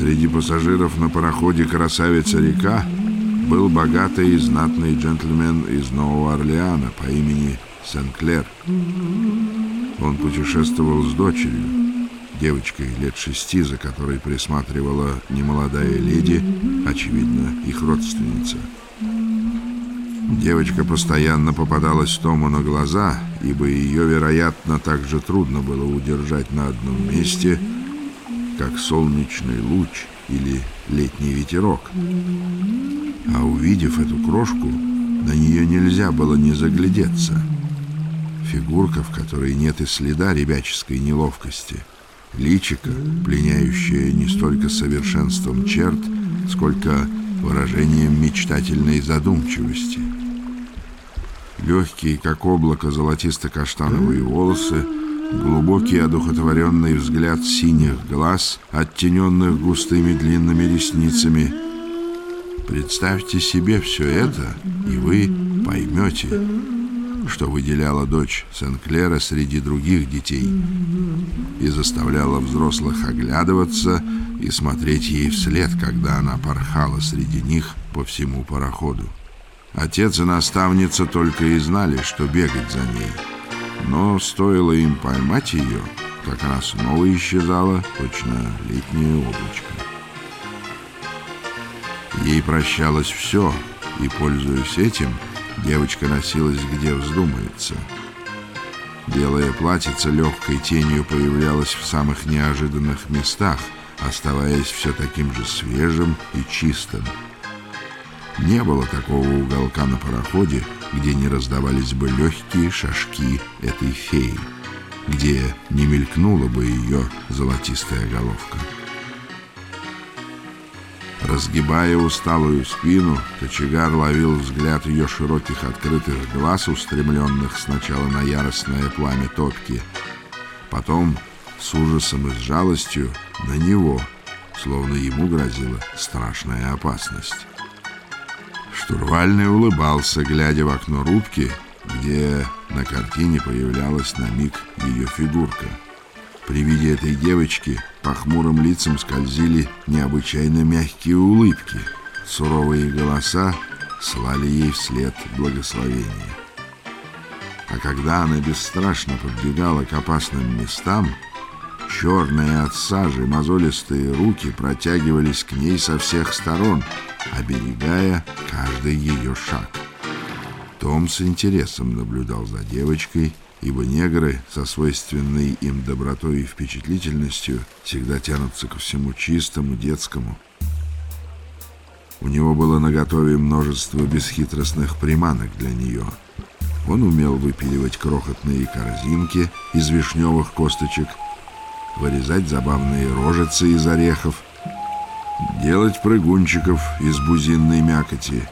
Среди пассажиров на пароходе «Красавица-река» был богатый и знатный джентльмен из Нового Орлеана по имени Сен-Клер. Он путешествовал с дочерью, девочкой лет шести, за которой присматривала немолодая леди, очевидно, их родственница. Девочка постоянно попадалась Тому на глаза, ибо ее, вероятно, так же трудно было удержать на одном месте, как солнечный луч или летний ветерок. А увидев эту крошку, на нее нельзя было не заглядеться. Фигурка, в которой нет и следа ребяческой неловкости. Личико, пленяющее не столько совершенством черт, сколько выражением мечтательной задумчивости. Легкие, как облако, золотисто-каштановые волосы, глубокий одухотворенный взгляд синих глаз, оттененных густыми длинными ресницами. Представьте себе все это, и вы поймете, что выделяла дочь Сен-Клера среди других детей и заставляла взрослых оглядываться и смотреть ей вслед, когда она порхала среди них по всему пароходу. Отец и наставница только и знали, что бегать за ней. Но стоило им поймать ее, как она снова исчезала, точно летнее облачко. Ей прощалось все, и, пользуясь этим, девочка носилась где вздумается. Белое платьице легкой тенью появлялось в самых неожиданных местах, оставаясь все таким же свежим и чистым. Не было такого уголка на пароходе, где не раздавались бы легкие шажки этой феи, где не мелькнула бы ее золотистая головка. Разгибая усталую спину, кочегар ловил взгляд ее широких открытых глаз, устремленных сначала на яростное пламя топки, потом с ужасом и с жалостью на него, словно ему грозила страшная опасность. Штурвальный улыбался, глядя в окно рубки, где на картине появлялась на миг ее фигурка. При виде этой девочки по хмурым лицам скользили необычайно мягкие улыбки. Суровые голоса слали ей вслед благословения. А когда она бесстрашно подбегала к опасным местам, черные от сажи мозолистые руки протягивались к ней со всех сторон, оберегая каждый ее шаг. Том с интересом наблюдал за девочкой, ибо негры со свойственной им добротой и впечатлительностью всегда тянутся ко всему чистому, детскому. У него было наготове множество бесхитростных приманок для нее. Он умел выпиливать крохотные корзинки из вишневых косточек, вырезать забавные рожицы из орехов, делать прыгунчиков из бузинной мякоти.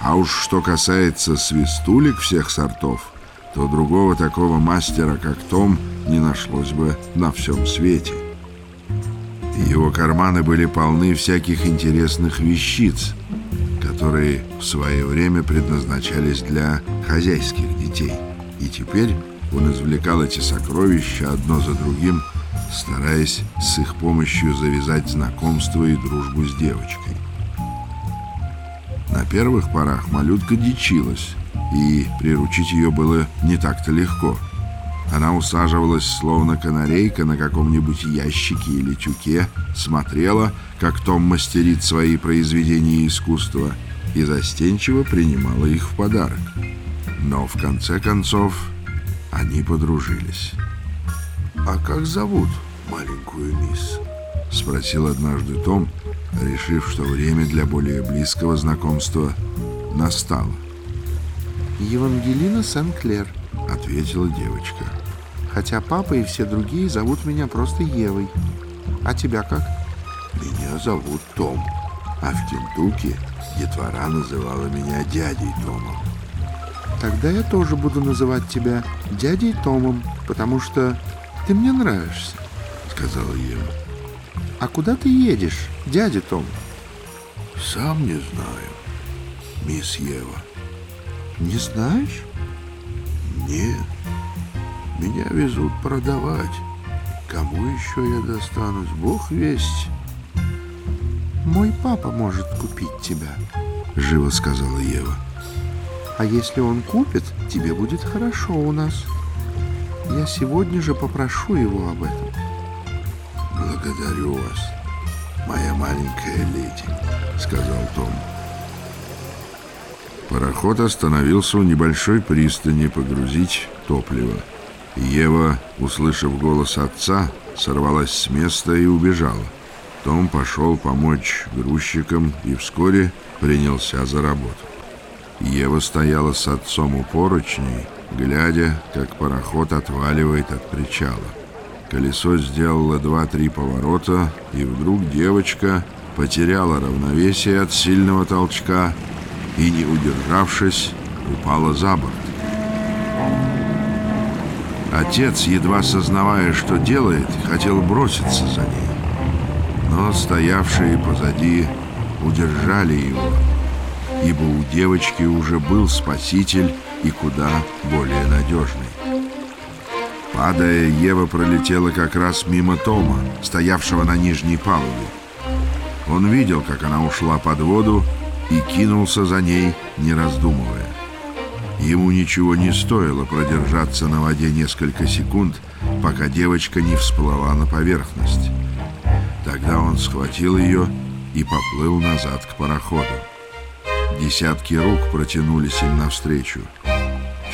А уж что касается свистулек всех сортов, то другого такого мастера, как Том, не нашлось бы на всем свете. Его карманы были полны всяких интересных вещиц, которые в свое время предназначались для хозяйских детей. И теперь он извлекал эти сокровища одно за другим, стараясь с их помощью завязать знакомство и дружбу с девочкой. На первых порах малютка дичилась, и приручить ее было не так-то легко. Она усаживалась, словно канарейка, на каком-нибудь ящике или тюке, смотрела, как Том мастерит свои произведения искусства, и застенчиво принимала их в подарок. Но в конце концов они подружились. «А как зовут маленькую мисс?» — спросил однажды Том, решив, что время для более близкого знакомства настало. «Евангелина Сен-Клер», — ответила девочка. «Хотя папа и все другие зовут меня просто Евой. А тебя как?» «Меня зовут Том, а в Кентукки детвора называла меня дядей Томом». «Тогда я тоже буду называть тебя дядей Томом, потому что ты мне нравишься», — сказала Ева. «А куда ты едешь, дядя Том?» «Сам не знаю, мисс Ева». Не знаешь? Нет. Меня везут продавать. Кому еще я достанусь? Бог весть. Мой папа может купить тебя, живо сказала Ева. А если он купит, тебе будет хорошо у нас. Я сегодня же попрошу его об этом. Благодарю вас, моя маленькая леди, сказал Том. Пароход остановился у небольшой пристани погрузить топливо. Ева, услышав голос отца, сорвалась с места и убежала. Том пошел помочь грузчикам и вскоре принялся за работу. Ева стояла с отцом у поручней, глядя, как пароход отваливает от причала. Колесо сделало два-три поворота, и вдруг девочка потеряла равновесие от сильного толчка и, не удержавшись, упала за борт. Отец, едва сознавая, что делает, хотел броситься за ней. Но стоявшие позади удержали его, ибо у девочки уже был спаситель и куда более надежный. Падая, Ева пролетела как раз мимо Тома, стоявшего на нижней палубе. Он видел, как она ушла под воду и кинулся за ней, не раздумывая. Ему ничего не стоило продержаться на воде несколько секунд, пока девочка не всплыла на поверхность. Тогда он схватил ее и поплыл назад к пароходу. Десятки рук протянулись им навстречу.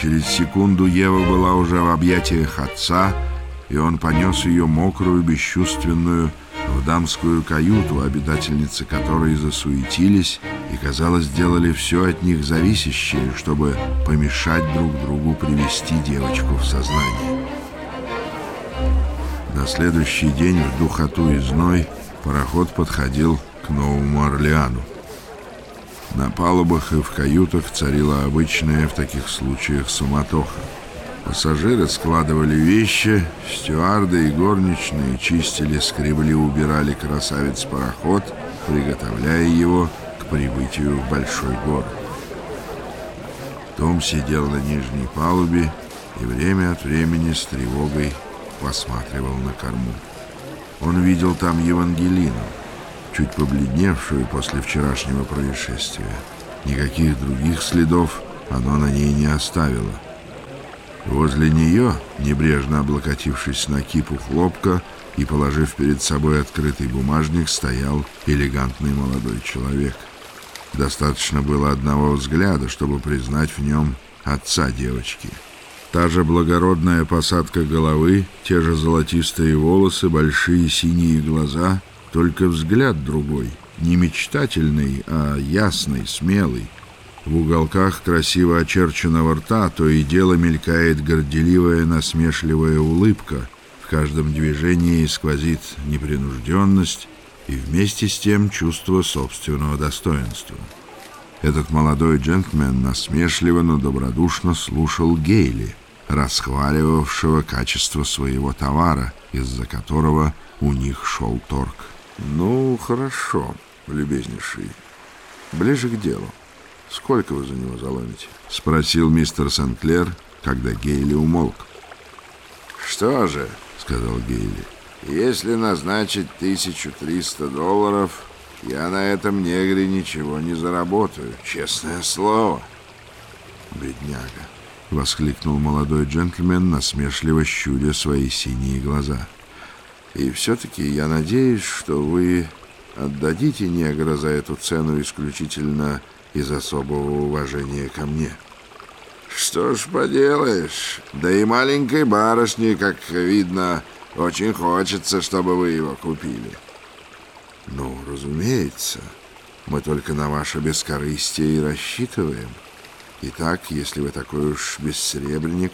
Через секунду Ева была уже в объятиях отца, и он понес ее мокрую, бесчувственную, в дамскую каюту, обитательницы которой засуетились и, казалось, сделали все от них зависящее, чтобы помешать друг другу привести девочку в сознание. На следующий день в духоту и зной пароход подходил к Новому Орлеану. На палубах и в каютах царила обычная в таких случаях суматоха. Пассажиры складывали вещи, стюарды и горничные чистили, скребли, убирали красавец-пароход, приготовляя его к прибытию в большой город. Том сидел на нижней палубе и время от времени с тревогой посматривал на корму. Он видел там Евангелину, чуть побледневшую после вчерашнего происшествия. Никаких других следов оно на ней не оставило. Возле нее, небрежно облокотившись на кипу хлопка и положив перед собой открытый бумажник, стоял элегантный молодой человек. Достаточно было одного взгляда, чтобы признать в нем отца девочки. Та же благородная посадка головы, те же золотистые волосы, большие синие глаза — только взгляд другой, не мечтательный, а ясный, смелый. В уголках красиво очерченного рта то и дело мелькает горделивая насмешливая улыбка. В каждом движении сквозит непринужденность и вместе с тем чувство собственного достоинства. Этот молодой джентльмен насмешливо, но добродушно слушал Гейли, расхваливавшего качество своего товара, из-за которого у них шел торг. Ну, хорошо, любезнейший. Ближе к делу. Сколько вы за него заломите? Спросил мистер Сенклер, когда Гейли умолк. Что же, сказал Гейли, если назначить 1300 долларов, я на этом негре ничего не заработаю, честное слово. Бедняга, воскликнул молодой джентльмен, насмешливо щуря свои синие глаза. И все-таки я надеюсь, что вы отдадите негра за эту цену исключительно из особого уважения ко мне. Что ж поделаешь, да и маленькой барышне, как видно, очень хочется, чтобы вы его купили. Ну, разумеется, мы только на ваше бескорыстие и рассчитываем. Итак, если вы такой уж бессребренник,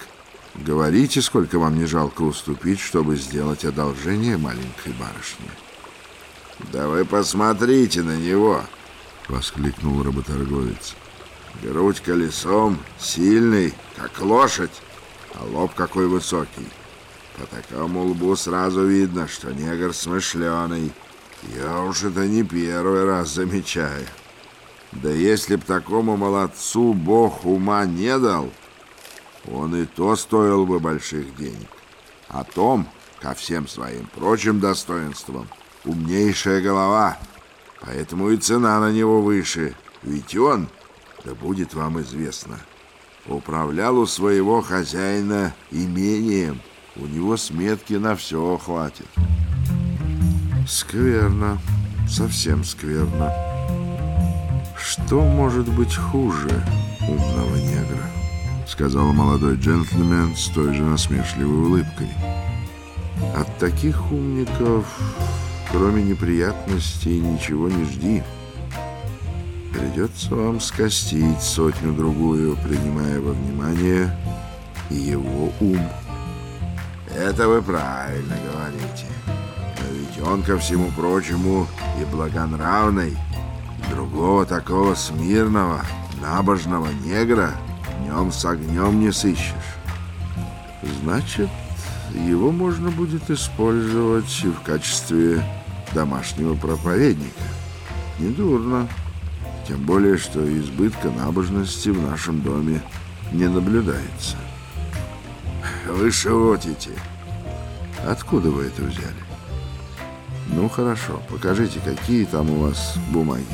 Говорите, сколько вам не жалко уступить, чтобы сделать одолжение маленькой барышне. Да вы посмотрите на него, воскликнул работорговец. Грудь колесом, сильный, как лошадь, а лоб какой высокий. По такому лбу сразу видно, что негр смышленый. Я уж это не первый раз замечаю. Да если б такому молодцу Бог ума не дал, он и то стоил бы больших денег. А Том, ко всем своим прочим достоинствам, умнейшая голова. Поэтому и цена на него выше. Ведь он, да будет вам известно, управлял у своего хозяина имением. У него сметки на все хватит. Скверно, совсем скверно. Что может быть хуже умного негра? Сказал молодой джентльмен с той же насмешливой улыбкой. От таких умников, кроме неприятностей, ничего не жди. Придется вам скостить сотню-другую, принимая во внимание его ум. Это вы правильно говорите. Но ведь он, ко всему прочему, и благонравный. Другого такого смирного, набожного негра днем с огнем не сыщешь. Значит, его можно будет использовать в качестве домашнего проповедника. Недурно. Тем более, что избытка набожности в нашем доме не наблюдается. Вы шутите. Откуда вы это взяли? Ну, хорошо, покажите, какие там у вас бумаги.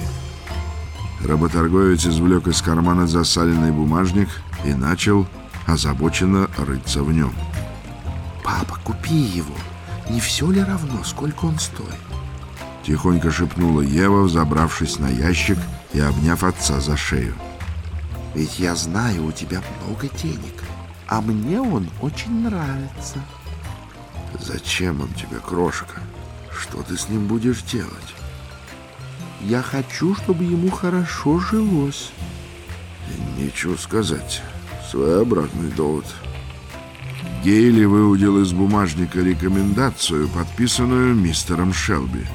Работорговец извлек из кармана засаленный бумажник и начал озабоченно рыться в нем. «Папа, купи его. Не все ли равно, сколько он стоит?» Тихонько шепнула Ева, забравшись на ящик и обняв отца за шею. «Ведь я знаю, у тебя много денег, а мне он очень нравится». «Зачем он тебе, крошка? Что ты с ним будешь делать?» «Я хочу, чтобы ему хорошо жилось». «Нечего сказать. Своеобразный довод». Гейли выудил из бумажника рекомендацию, подписанную мистером Шелби.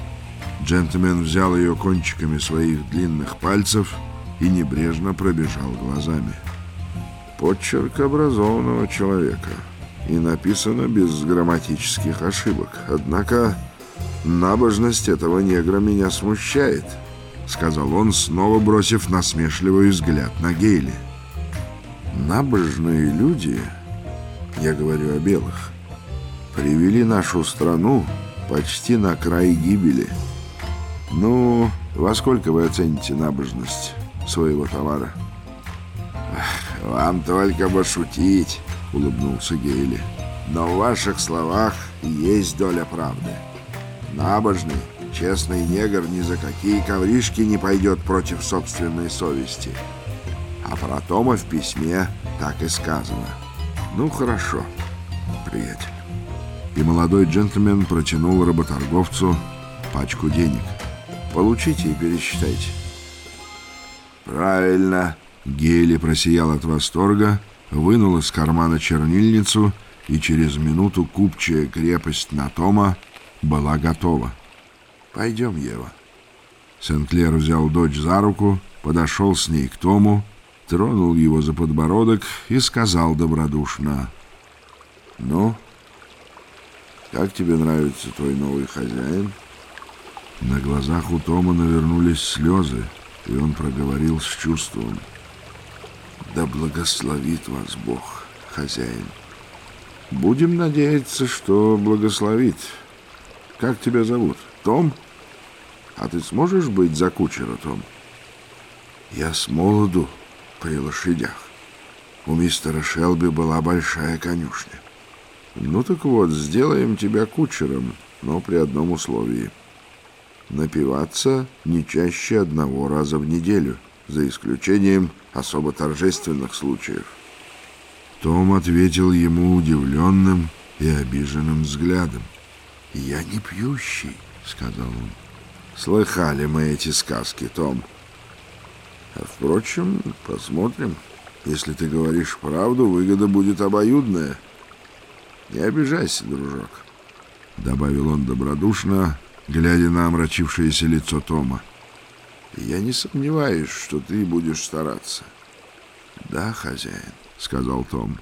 Джентльмен взял ее кончиками своих длинных пальцев и небрежно пробежал глазами. Подчерк образованного человека и написано без грамматических ошибок. Однако набожность этого негра меня смущает, сказал он, снова бросив насмешливый взгляд на Гейли. Набожные люди, я говорю о белых, привели нашу страну почти на край гибели. Ну, во сколько вы оцените набожность своего товара? Вам только бы шутить, улыбнулся Гейли. Но в ваших словах есть доля правды. Набожный, честный негр ни за какие ковришки не пойдет против собственной совести. А про Тома в письме так и сказано. Ну, хорошо, приятель. И молодой джентльмен протянул работорговцу пачку денег. Получите и пересчитайте. Правильно. Гейли просиял от восторга, вынул из кармана чернильницу, и через минуту купчая крепость на Тома была готова. «Пойдем, Ева». Сенклер взял дочь за руку, подошел с ней к Тому, тронул его за подбородок и сказал добродушно. «Ну, как тебе нравится твой новый хозяин?» На глазах у Тома навернулись слезы, и он проговорил с чувством. «Да благословит вас Бог, хозяин!» «Будем надеяться, что благословит. Как тебя зовут? Том? А ты сможешь быть за кучера, Том?» «Я с молоду при лошадях. У мистера Шелби была большая конюшня. Ну так вот, сделаем тебя кучером, но при одном условии — напиваться не чаще одного раза в неделю, за исключением особо торжественных случаев. Том ответил ему удивленным и обиженным взглядом. «Я не пьющий», — сказал он. «Слыхали мы эти сказки, Том. А, впрочем, посмотрим. Если ты говоришь правду, выгода будет обоюдная. Не обижайся, дружок», — добавил он добродушно, глядя на омрачившееся лицо Тома. «Я не сомневаюсь, что ты будешь стараться». «Да, хозяин», — сказал Том.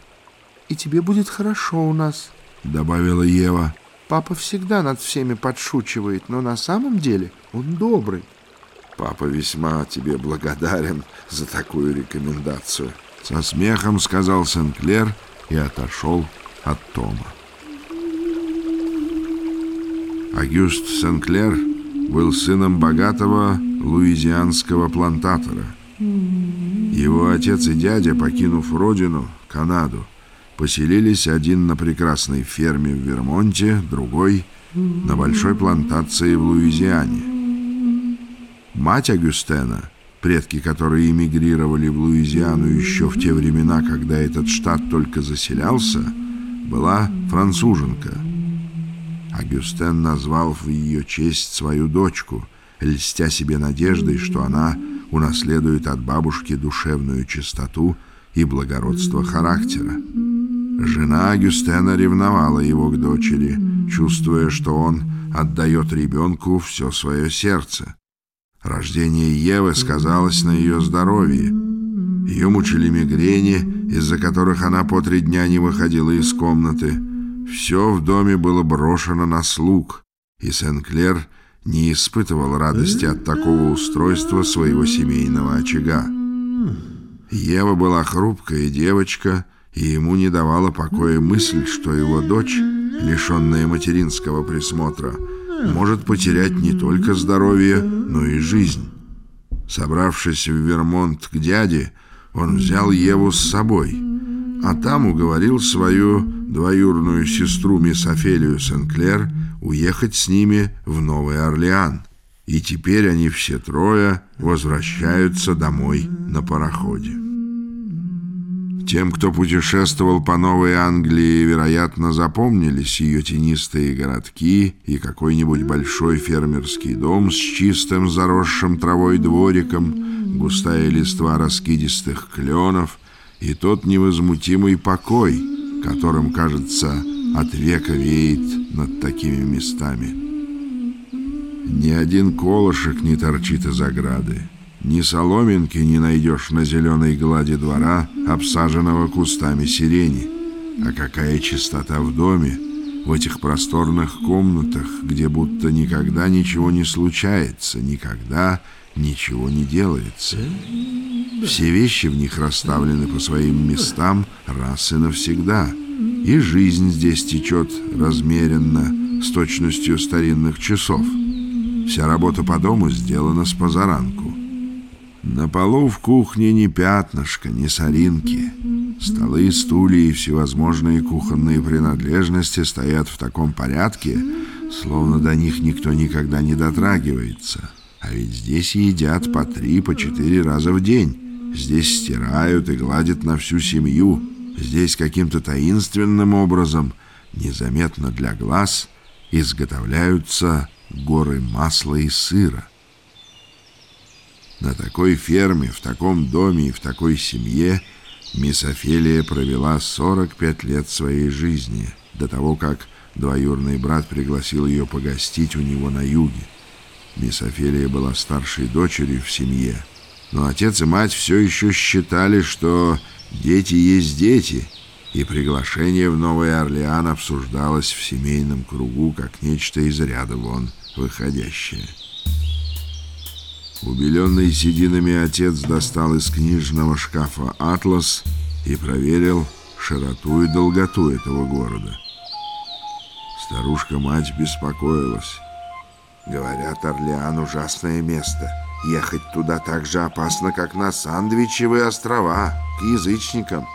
«И тебе будет хорошо у нас», — добавила Ева. «Папа всегда над всеми подшучивает, но на самом деле он добрый». «Папа весьма тебе благодарен за такую рекомендацию», — со смехом сказал Сенклер и отошел от Тома. Агюст Сенклер был сыном богатого луизианского плантатора. Его отец и дядя, покинув родину, Канаду, поселились один на прекрасной ферме в Вермонте, другой на большой плантации в Луизиане. Мать Агюстена, предки которой эмигрировали в Луизиану еще в те времена, когда этот штат только заселялся, была француженка. Агюстен назвал в ее честь свою дочку, льстя себе надеждой, что она унаследует от бабушки душевную чистоту и благородство характера. Жена Агюстена ревновала его к дочери, чувствуя, что он отдает ребенку все свое сердце. Рождение Евы сказалось на ее здоровье. Ее мучили мигрени, из-за которых она по три дня не выходила из комнаты. Все в доме было брошено на слуг, и Сен-Клер не испытывал радости от такого устройства своего семейного очага. Ева была хрупкая девочка, и ему не давала покоя мысль, что его дочь, лишенная материнского присмотра, может потерять не только здоровье, но и жизнь. Собравшись в Вермонт к дяде, он взял Еву с собой, а там уговорил свою двоюрную сестру мисс Офелию Сенклер уехать с ними в Новый Орлеан. И теперь они все трое возвращаются домой на пароходе. Тем, кто путешествовал по Новой Англии, вероятно, запомнились ее тенистые городки и какой-нибудь большой фермерский дом с чистым заросшим травой двориком, густая листва раскидистых кленов и тот невозмутимый покой, которым, кажется, от века веет над такими местами. Ни один колышек не торчит из ограды. Ни соломинки не найдешь на зеленой глади двора, обсаженного кустами сирени. А какая чистота в доме, в этих просторных комнатах, где будто никогда ничего не случается, никогда ничего не делается. Все вещи в них расставлены по своим местам раз и навсегда. И жизнь здесь течет размеренно, с точностью старинных часов. Вся работа по дому сделана с позаранку. На полу в кухне ни пятнышка, ни соринки. Столы, стулья и всевозможные кухонные принадлежности стоят в таком порядке, словно до них никто никогда не дотрагивается. А ведь здесь едят по три, по четыре раза в день. Здесь стирают и гладят на всю семью. Здесь каким-то таинственным образом, незаметно для глаз, изготовляются горы масла и сыра. На такой ферме, в таком доме и в такой семье мисс Офелия провела 45 лет своей жизни, до того, как двоюрный брат пригласил ее погостить у него на юге. Мисс Офелия была старшей дочерью в семье, но отец и мать все еще считали, что дети есть дети, и приглашение в Новый Орлеан обсуждалось в семейном кругу как нечто из ряда вон выходящее. Убеленный сединами отец достал из книжного шкафа атлас и проверил широту и долготу этого города. Старушка-мать беспокоилась. Говорят, Орлеан — ужасное место. Ехать туда так же опасно, как на Сандвичевые острова, к язычникам.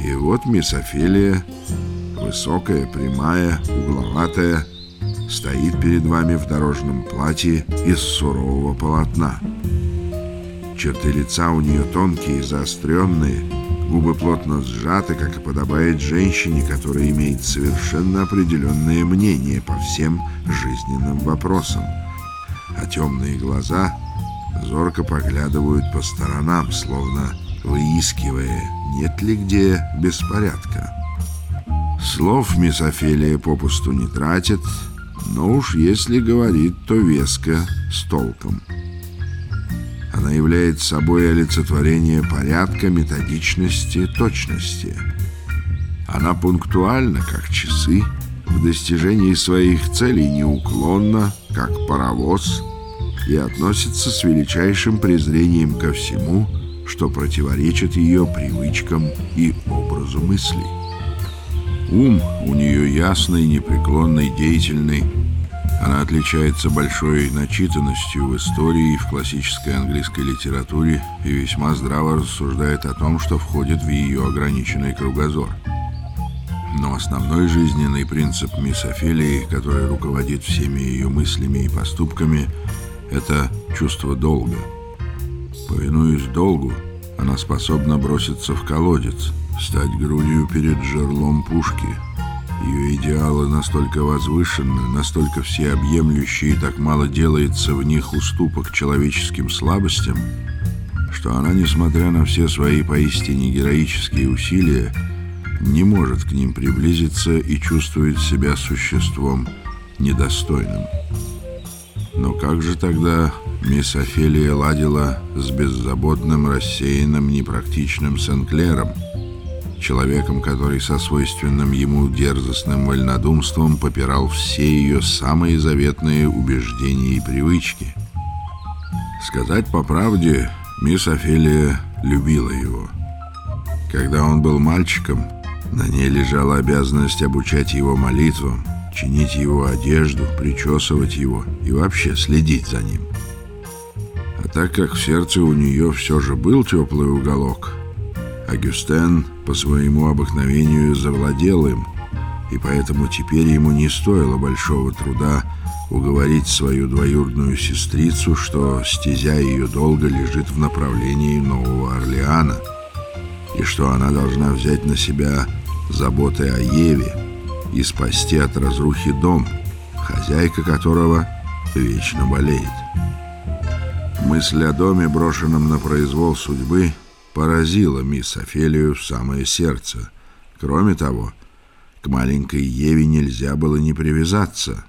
И вот мисс высокая, прямая, угловатая, стоит перед вами в дорожном платье из сурового полотна. Черты лица у нее тонкие и заостренные, губы плотно сжаты, как и подобает женщине, которая имеет совершенно определенное мнение по всем жизненным вопросам. А темные глаза зорко поглядывают по сторонам, словно выискивая, нет ли где беспорядка. Слов мисс попусту не тратит, но уж если говорит, то веско, с толком. Она является собой олицетворение порядка, методичности, точности. Она пунктуальна, как часы, в достижении своих целей неуклонна, как паровоз, и относится с величайшим презрением ко всему, что противоречит ее привычкам и образу мыслей. Ум у нее ясный, непреклонный, деятельный, Она отличается большой начитанностью в истории и в классической английской литературе и весьма здраво рассуждает о том, что входит в ее ограниченный кругозор. Но основной жизненный принцип мисс Офелии, который руководит всеми ее мыслями и поступками, это чувство долга. Повинуясь долгу, она способна броситься в колодец, стать грудью перед жерлом пушки – ее идеалы настолько возвышенны, настолько всеобъемлющие и так мало делается в них уступок человеческим слабостям, что она, несмотря на все свои поистине героические усилия, не может к ним приблизиться и чувствует себя существом недостойным. Но как же тогда мисс Офелия ладила с беззаботным, рассеянным, непрактичным Сенклером – человеком, который со свойственным ему дерзостным вольнодумством попирал все ее самые заветные убеждения и привычки. Сказать по правде, мисс Офелия любила его. Когда он был мальчиком, на ней лежала обязанность обучать его молитвам, чинить его одежду, причесывать его и вообще следить за ним. А так как в сердце у нее все же был теплый уголок – Агюстен по своему обыкновению завладел им, и поэтому теперь ему не стоило большого труда уговорить свою двоюродную сестрицу, что стезя ее долго лежит в направлении Нового Орлеана, и что она должна взять на себя заботы о Еве и спасти от разрухи дом, хозяйка которого вечно болеет. Мысль о доме, брошенном на произвол судьбы, поразила мисс Офелию в самое сердце. Кроме того, к маленькой Еве нельзя было не привязаться.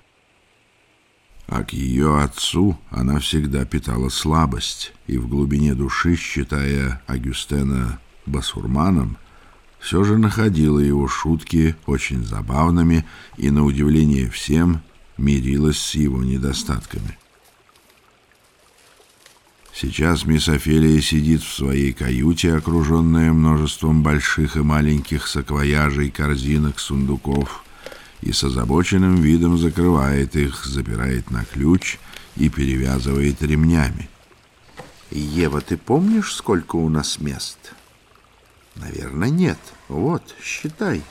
А к ее отцу она всегда питала слабость, и в глубине души, считая Агюстена басурманом, все же находила его шутки очень забавными и, на удивление всем, мирилась с его недостатками. Сейчас мисс Офелия сидит в своей каюте, окруженная множеством больших и маленьких саквояжей, корзинок, сундуков, и с озабоченным видом закрывает их, запирает на ключ и перевязывает ремнями. «Ева, ты помнишь, сколько у нас мест?» «Наверное, нет. Вот, считай.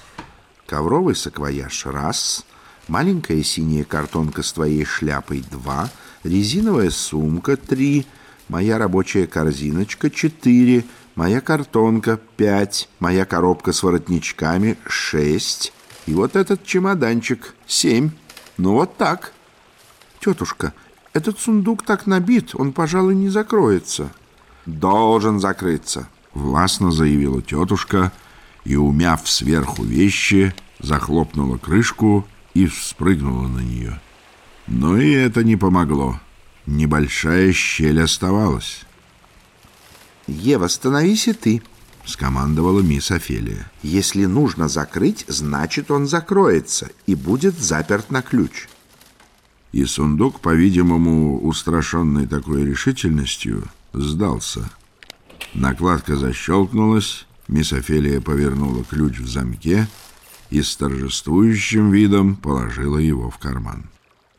Ковровый саквояж — раз, маленькая синяя картонка с твоей шляпой — два, резиновая сумка — три — моя рабочая корзиночка — четыре, моя картонка — пять, моя коробка с воротничками — шесть, и вот этот чемоданчик — семь. Ну вот так. Тетушка, этот сундук так набит, он, пожалуй, не закроется. Должен закрыться, — властно заявила тетушка, и, умяв сверху вещи, захлопнула крышку и спрыгнула на нее. Но и это не помогло. Небольшая щель оставалась. «Ева, становись и ты», — скомандовала мисс Офелия. «Если нужно закрыть, значит, он закроется и будет заперт на ключ». И сундук, по-видимому, устрашенный такой решительностью, сдался. Накладка защелкнулась, мисс Офелия повернула ключ в замке и с торжествующим видом положила его в карман.